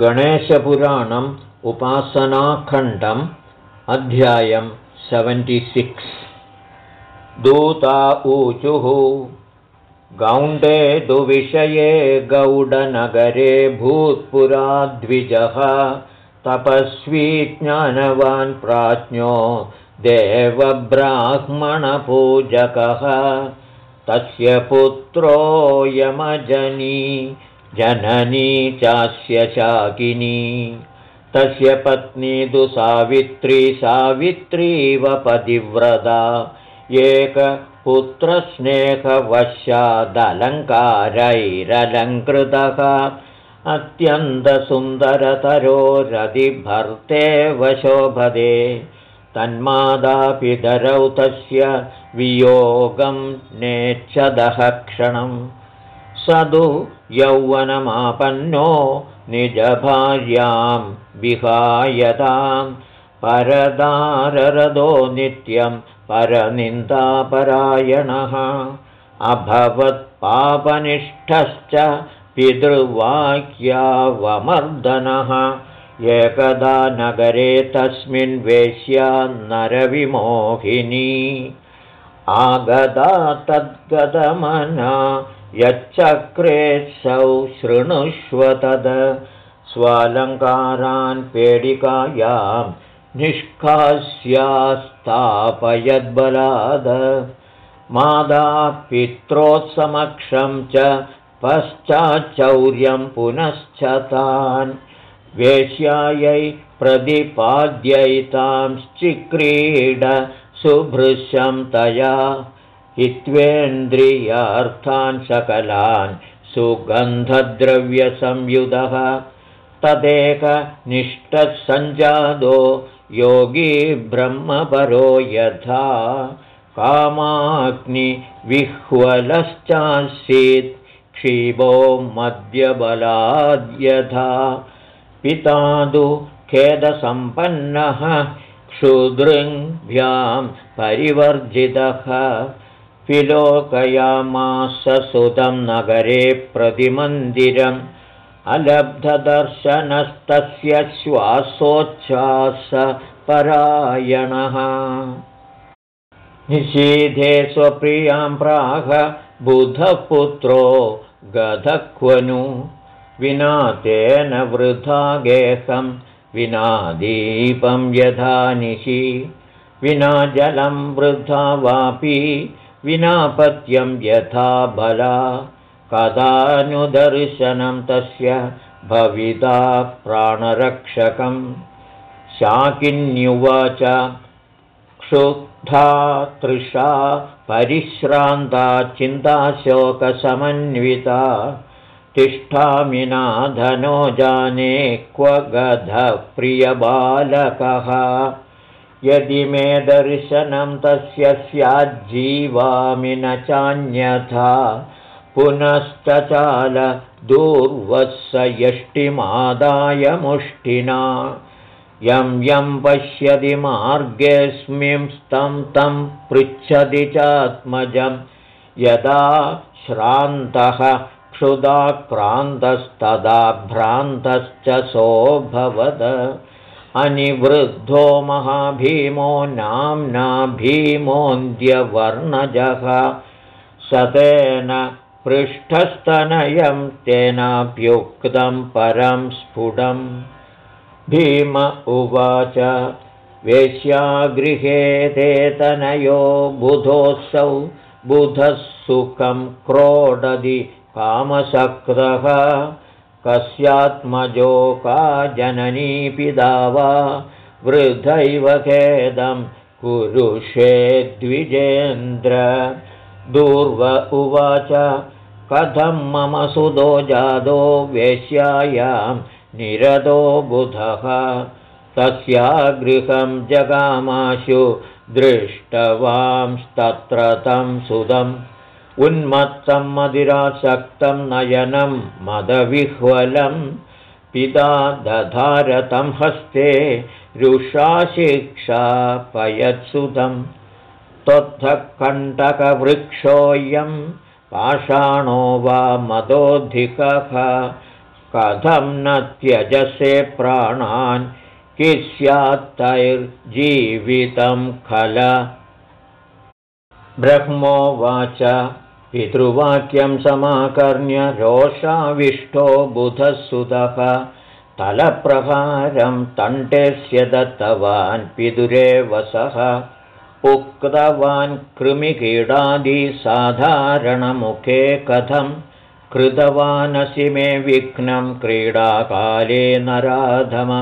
गणेशपुराणम् उपासनाखण्डम् अध्यायं सेवेण्टिसिक्स् दूता ऊचुः गौण्डे दुविषये गौडनगरे भूत्पुराद्विजः तपस्वी ज्ञानवान् प्राज्ञो देवब्राह्मणपूजकः तस्य पुत्रो यमजनी जननी चास्य शाकिनी तस्य पत्नी दुसावित्री सावित्रीव पतिव्रता। एकपुत्रस्नेहवशादलङ्कारैरलङ्कृतः अत्यन्तसुन्दरतरो रतिभर्तेव शोभदे तन्मादापितरौ तस्य वियोगं नेच्छदः क्षणं स तु यौवनमापन्नो निजभार्यां विहायतां परदाररदो नित्यं परनिन्दापरायणः। अभवत्पापनिष्ठश्च पितृवाक्यावमर्दनः। एकदा नगरे तस्मिन् वेश्या नरविमोहिनी। आगदा तद्गतमना यच्चक्रेत्सौ शृणुष्व तद। स्वालङ्कारान् पेडिकायां निष्कास्यास्तापयद्बलाद मादापित्रोत्समक्षं च पश्चाच्चौर्यं पुनश्च तान् वेश्यायै प्रतिपाद्यैतांश्चिक्रीड सुभृशं तया हित्वेन्द्रियार्थान् सकलान् सुगन्धद्रव्यसंयुधः। तदेकनिष्ठः सञ्जातो योगी ब्रह्मपरो यथा। कामाग्निविह्वलश्चासीत् क्षीबो मद्यबलाद्यथा। पिता तु खेदसम्पन्नः क्षुदृङ्भ्यां परिवर्जितः विलोकयामास सुतं नगरे प्रतिमन्दिरम् अलब्धदर्शनस्तस्य श्वासोच्छ्वासपरायणः। निषीधे स्वप्रियां प्राह बुधपुत्रो गधक्वनु। विना तेन वृथा गेहं विना दीपं यथा निशि। विना जलं वृथा वापि विना पत्यं यथा बला। कदानुदर्शनं तस्य भविता प्राणरक्षकं शाकिन्युवाच क्षुब्धा तृषा परिश्रान्ता चिन्ताशोकसमन्विता। तिष्ठामि नाधनो जाने क्व गधप्रियबालकः यदि मे दर्शनं तस्य स्याज्जीवामि न चान्यथा पुनश्चचाल यष्टिमादाय मुष्टिना। यं यं पश्यति मार्गेऽस्मिंस्तं तं पृच्छति चात्मजं। यदा श्रान्तः क्षुदाक्रान्तस्तदा भ्रान्तश्च सोऽभवद अनिवृद्धो महाभीमो नाम्ना भीमोऽन्त्यवर्णजः। सतेन पृष्ठस्तनयं तेनाप्युक्तं परं स्फुटम्। भीम उवाच वेश्यागृहे ते तनयो बुधोऽसौ बुधः सुखं क्रोडदि कामसक्रः कस्यात्मजो का जननीपिदा वा वृद्धैव खेदं कुरुषे द्विजेन्द्र। दूर्व उवाच कथं मम सुदो जादो वेश्यायां निरदो बुधः। तस्यागृहं जगामाशु दृष्टवांस्तत्र तं सुदम् उन्मत्तं मदिरासक्तं नयनं मदविह्वलं। पिता दधारतं हस्ते रुषाशिक्षा पयत्सुतं। त्वत्थकण्टकवृक्षोऽयं पाषाणो वा मदोऽधिकः। कथं न त्यजसे प्राणान् किस्यात्तैर्जीवितं खल। ब्रह्मोवाच पितृवाक्यं समाकर्ण्य रोषाविष्टो बुधसुतः तलप्रहारं तण्टेस्य दत्तवान् पितुरेवसः उक्तवान् कृमिकीडादिसाधारणमुखे कथम् कृतवानसि मे विघ्नं क्रीडाकाले नराधम।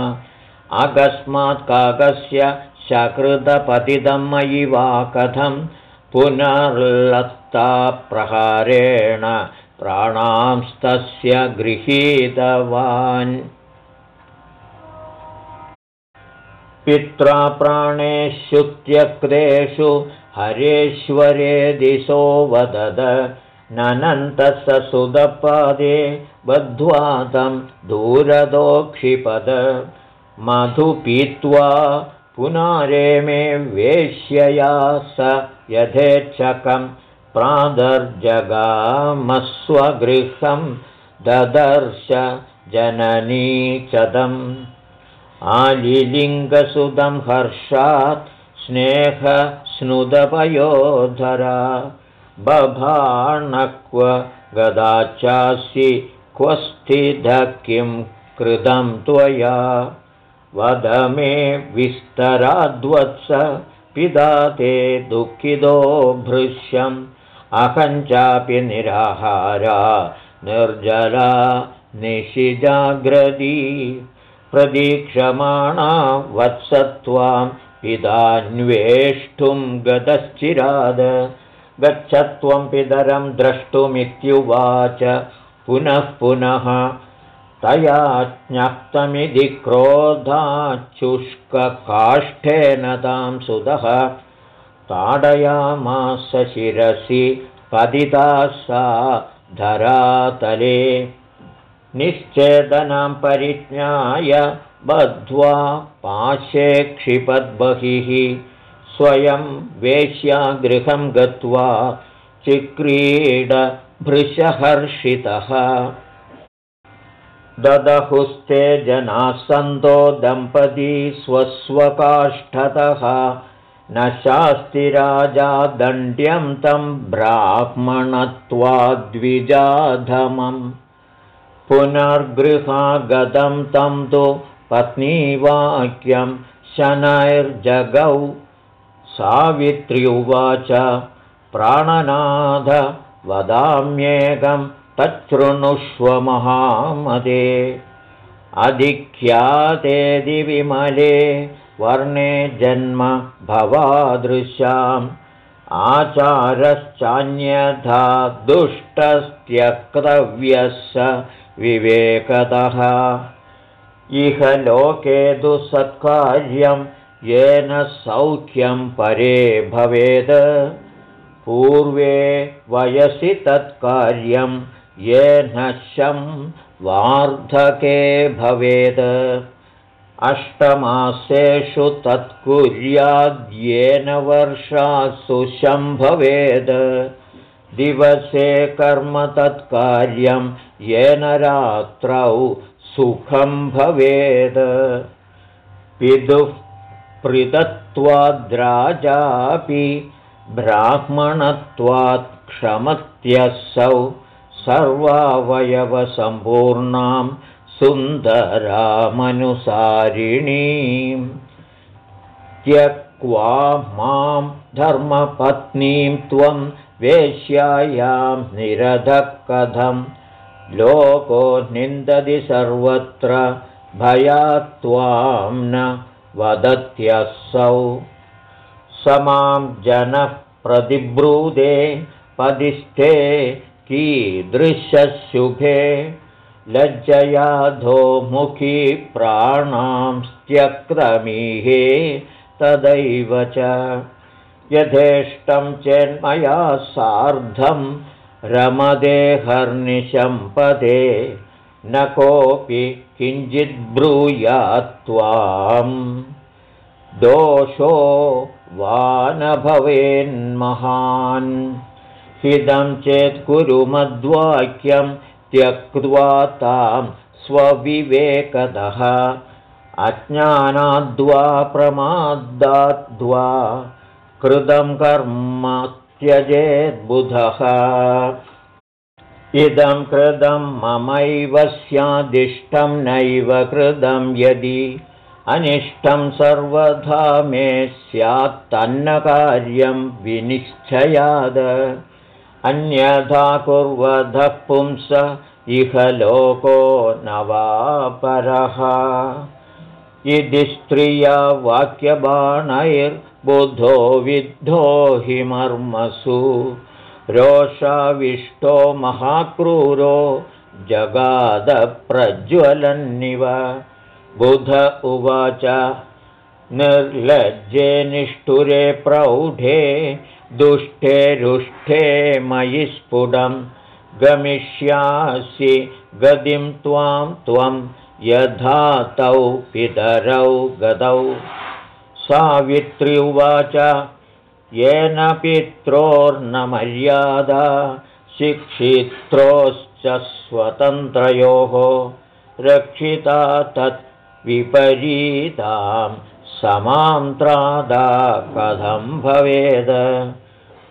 अकस्मात् काकस्य सकृतपतितं मयि वा कथं पुनर्लत्ताप्रहारेण प्राणांस्तस्य गृहीतवान्। पित्रा प्राणेषु त्यक्तेषु हरेश्वरे दिशो वदद। ननन्तः सुदपादे बद्ध्वा तं दूरदोक्षिपद। मधु पीत्वा पुनारे मे वेश्यया स यथेच्छकं प्रादर्जगामस्वगृहं ददर्श जननीचदम् आलिलिङ्गसुदं हर्षात् स्नेहस्नुदपयोधरा बभाणक्व गदाचासि क्व स्थितः किं कृतं त्वया। वद मे विस्तराद्वत्स पिता ते दुःखितो भृश्यम् अहं चापि निराहारा निर्जला निशिजाग्रदी प्रदीक्षमाणा वत्सत्वां पितान्वेष्टुं गतश्चिराद गच्छत्वं पितरं द्रष्टुमित्युवाच पुनः पुनः तया ज्ञप्तमिति क्रोधाच्छुष्ककाष्ठेन तां सुतः ताडयामास शिरसि पतिता सा धरातले। निश्चेदनां परिज्ञाय बद्ध्वा पाशे क्षिपद्बहिः स्वयं वेश्यागृहं गत्वा चिक्रीडभृशहर्षितः। ददहुस्ते जनाः सन्तो दम्पती स्वस्वकाष्ठतः न शास्तिराजा दण्ड्यं तं ब्राह्मणत्वाद्विजाधमम्। पुनर्गृहागतं तं तु पत्नीवाक्यं शनैर्जगौ। सावित्र्युवाच प्राणनाथ वदाम्येकं तच्छृणुष्व महामदे अधिख्याते दिविमले वर्णे जन्म भवादृशाम् आचारश्चान्यथा दुष्टस्त्यक्तव्यः स विवेकतः। इह लोके दुःसत्कार्यं येन सौख्यं परे भवेद्। पूर्वे वयसि तत्कार्यं येन शं वार्धके भवेद् अष्टमासेषु तत्कुर्याद्येन वर्षासु शं भवेद् दिवसे कर्म तत्कार्यं येन रात्रौ सुखं भवेद्। पितुः पृतत्वाद्राजापि ब्राह्मणत्वात् क्षमत्यसौ सर्वावयवसम्पूर्णां सुन्दरामनुसारिणीं। त्यक्वा मां धर्मपत्नीं त्वं वेश्यायां निरधकथं लोको निन्दति सर्वत्र भयात्वां न वदत्यसौ। स मां जनः प्रतिब्रूदे पदिष्ठे कीदृशशुभे लज्जयाधोमुखी प्राणां त्यक्तमीहे तदैव च। यथेष्टं चेन्मया सार्धं रमदेहर्निशम्पदे न कोऽपि किञ्चिद्ब्रूयात्त्वां दोषो वा न भवेन्महान् हिदं चेत् कुरु मद्वाक्यं त्यक्त्वा तां स्वविवेकदः अज्ञानाद्वा प्रमादाद्वा कृतं कर्म त्यजेद्बुधः इदं कृतं ममैव स्यादिष्टं नैव कृतं यदि अनिष्टं सर्वधा मे स्यात्तन्नकार्यं विनिश्चयाद अन्यथा कुर्वधः पुंस इह लोको न वा परः इति स्त्रिया वाक्यबाणैर्बुधो विद्धो हि मर्मसु रोषाविष्टो महाक्रूरो जगादप्रज्वलन्निव। बुध उवाच निर्लज्जे निष्ठुरे प्रौढे दुष्टे रुष्ठे मयि स्फुटं। गमिष्यासि गतिं त्वां त्वं यथा तौ पितरौ गतौ सावित्री उवाच येन पित्रोर्नमर्यादा शिक्षित्रोश्च स्वतन्त्रयोः। रक्षिता तत् विपरीतां समान्त्रादा कथं भवेद।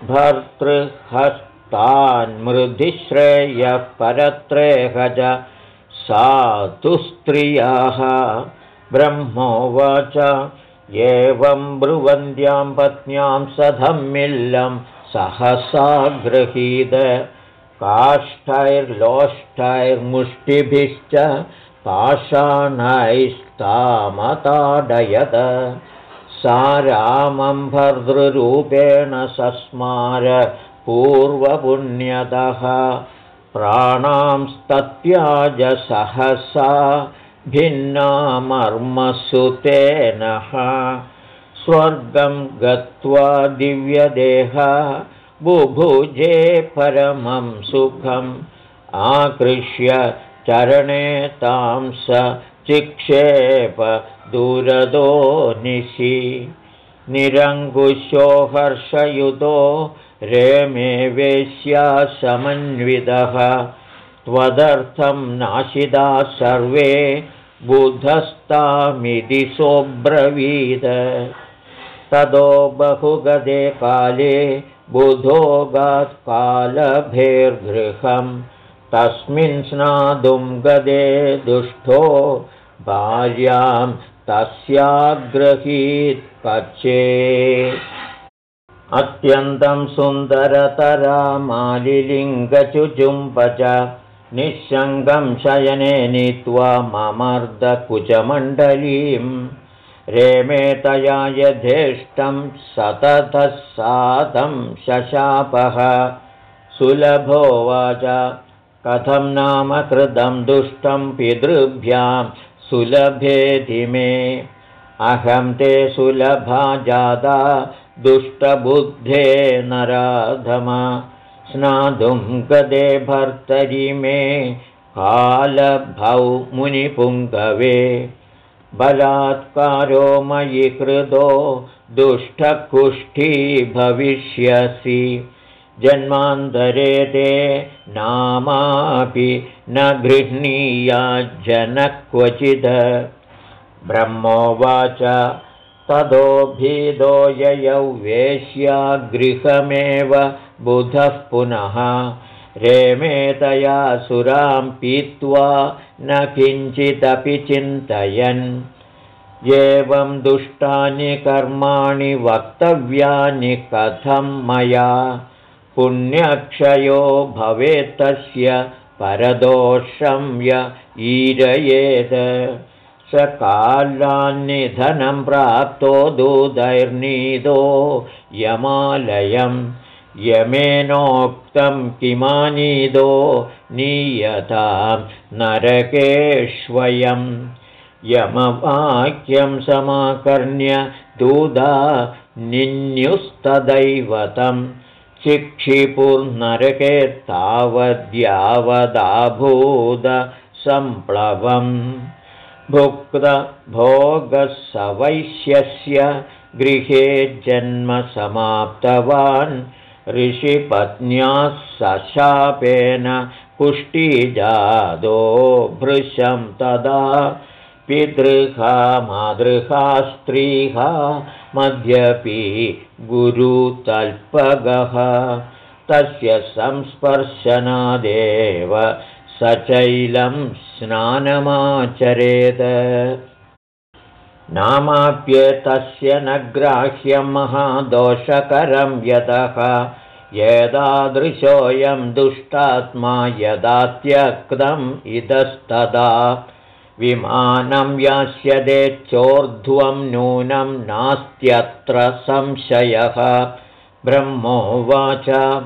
भर्तृहस्तान्मृधिश्रेयः परत्रेह च तु स्त्रियाः ब्रह्मोवाच एवं ब्रुवन्द्यां पत्न्यां सधम्मिल्लं सहसा गृहीत। काष्ठैर्लोष्ठैर्मुष्टिभिश्च पाषाणैस्तामताडयत सा रामं भर्तृरूपेण सस्मार पूर्वपुण्यतः। प्राणांस्तत्याज सहसा भिन्नामर्मसुतेनः स्वर्गं गत्वा दिव्यदेह बुभुजे परमं सुखम्। आकृष्य चरणे तां स चिक्षेप दूरदो निशि निरङ्कुशो हर्षयुतो रेमे वेश्या समन्वितः। त्वदर्थं नाशिदा सर्वे बुधस्तामिति सोऽब्रवीद। ततो बहुगदे काले बुधोगात्कालभेर्गृहं तस्मिन् स्नातुं गदे दुष्टो भार्यां तस्याग्रहीत्पचे अत्यन्तं सुन्दरतरा मालिलिङ्गचुजुम्ब च निःशङ्गं शयने नीत्वा ममर्दकुचमण्डलीं रेमे तया यथेष्टं सततः सातं शशापः। सुलभोवाच कथं नाम कृतं दुष्टं पितृभ्यां सुलभेति मे। अहं ते सुलभा जाता दुष्टबुद्धे नराधम स्नातुं गदे भर्तरि मे कालभौ मुनिपुङ्गवे। बलात्कारो मयि कृतो दुष्टकुष्ठी भविष्यसि जन्मान्तरे ते नामापि न गृह्णीयाज्जनः क्वचिद। ब्रह्मोवाच वेश्या गृहमेव बुधः पुनः। रेमेतया सुरां पीत्वा न किञ्चिदपि चिन्तयन्। एवं दुष्टानि कर्माणि वक्तव्यानि कथं मया पुण्यक्षयो भवेत्तस्य परदोषं य ईरयेत्। स कालान्निधनं प्राप्तो दूदैर्नीदो यमालयम् यमेनोक्तं किमानीदो नीयतां नरकेष्वयं। यमवाक्यं समाकर्ण्य दूदा चिक्षिपुर्नरके तावद्यावदाभूदसम्प्लवम् भुक्तभोगसवैश्यस्य गृहे जन्म समाप्तवान्। ऋषिपत्न्याः सशापेन पुष्टिजादो भृशं तदा पितृहा मातृहा स्त्रीः मध्यपि गुरुतल्पगः। तस्य संस्पर्शनादेव सचैलं स्नानमाचरेत्। नामाप्येतस्य न ग्राह्यं महादोषकरं यतः। एतादृशोऽयं दुष्टात्मा यदा त्यक्तम् इतस्तदा विमानं यास्यते चोर्ध्वं नूनं नास्त्यत्र संशयः। ब्रह्मोवाच।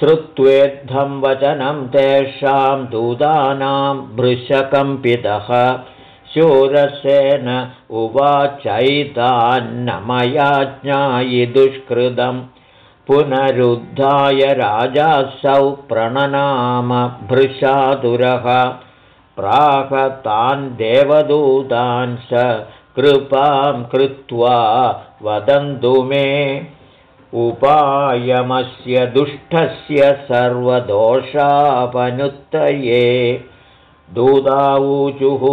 श्रुत्वेद्धं वचनं तेषां दूतानां भृशकम्पितः शूरसेन उवाचैतान्नमया ज्ञायि दुष्कृतं। पुनरुद्धाय राजासौ प्रणनाम भृशातुरः प्राहतान् देवदूतान् स कृपां कृत्वा वदन्तु मे। उपायमस्य दुष्टस्य सर्वदोषापनुत्तये। दूदाऊचुः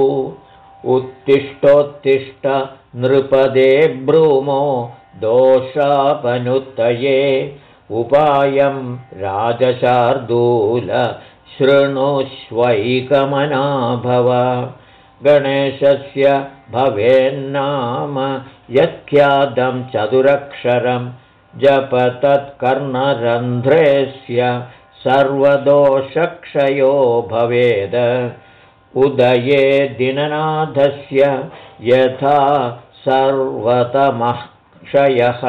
उत्तिष्ठोत्तिष्ठ नृपदे ब्रूमो दोषापनुत्तये। उपायं राजशार्दूल शृणुष्वैकमना भव गणेशस्य भवेन्नाम यत्ख्यातं चतुरक्षरम् जपतत्कर्णरन्ध्रेस्य सर्वदोषक्षयो भवेद। उदये दिननाथस्य यथा सर्वतमः क्षयः।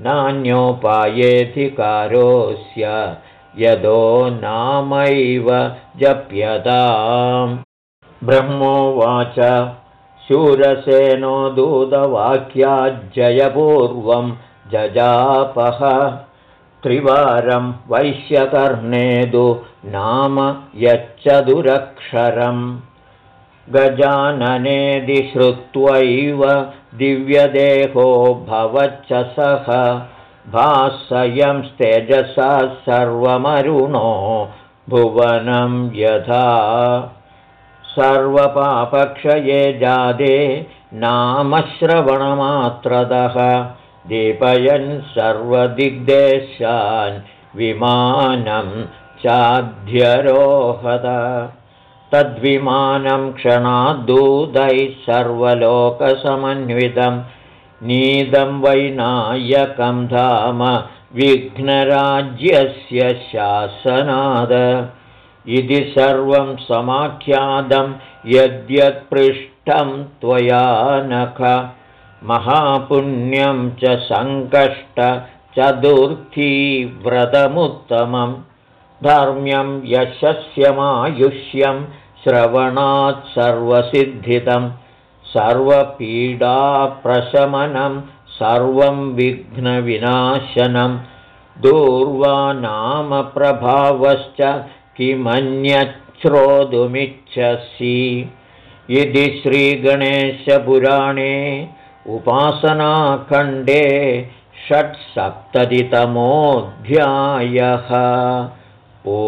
नान्योपायेऽधिकारोऽस्य यदो नामैव जप्यताम्। ब्रह्मोवाच शूरसेनो दूतवाक्याज्जयपूर्वम् जजापः। त्रिवारं वैश्यकर्णेदु नाम यच्चदुरक्षरम् गजाननेदि श्रुत्वैव दिव्यदेहो भवच्च सः भासयंस्तेजसा सर्वमरुणो भुवनं यथा सर्वपापक्षये जादे नामश्रवणमात्रदः दीपयन् सर्वदिग्देशान् विमानं चाध्यरोहत तद्विमानं क्षणाद्दूतैः सर्वलोकसमन्वितं नीदं वैनायकं धाम विघ्नराज्यस्य शासनाद। इति सर्वं समाख्यातं यद्यत्पृष्ठं त्वया नख। महापुण्यं च सङ्कष्टचतुर्थीव्रतमुत्तमं धर्म्यं यशस्यमायुष्यं श्रवणात् सर्वसिद्धितं सर्वपीडाप्रशमनं सर्वं विघ्नविनाशनं दूर्वानामप्रभावश्च किमन्यच्छ्रोतुमिच्छसि। इति श्रीगणेशपुराणे उपासनाखण्डे षट्सप्ततितमोऽध्यायः। ओ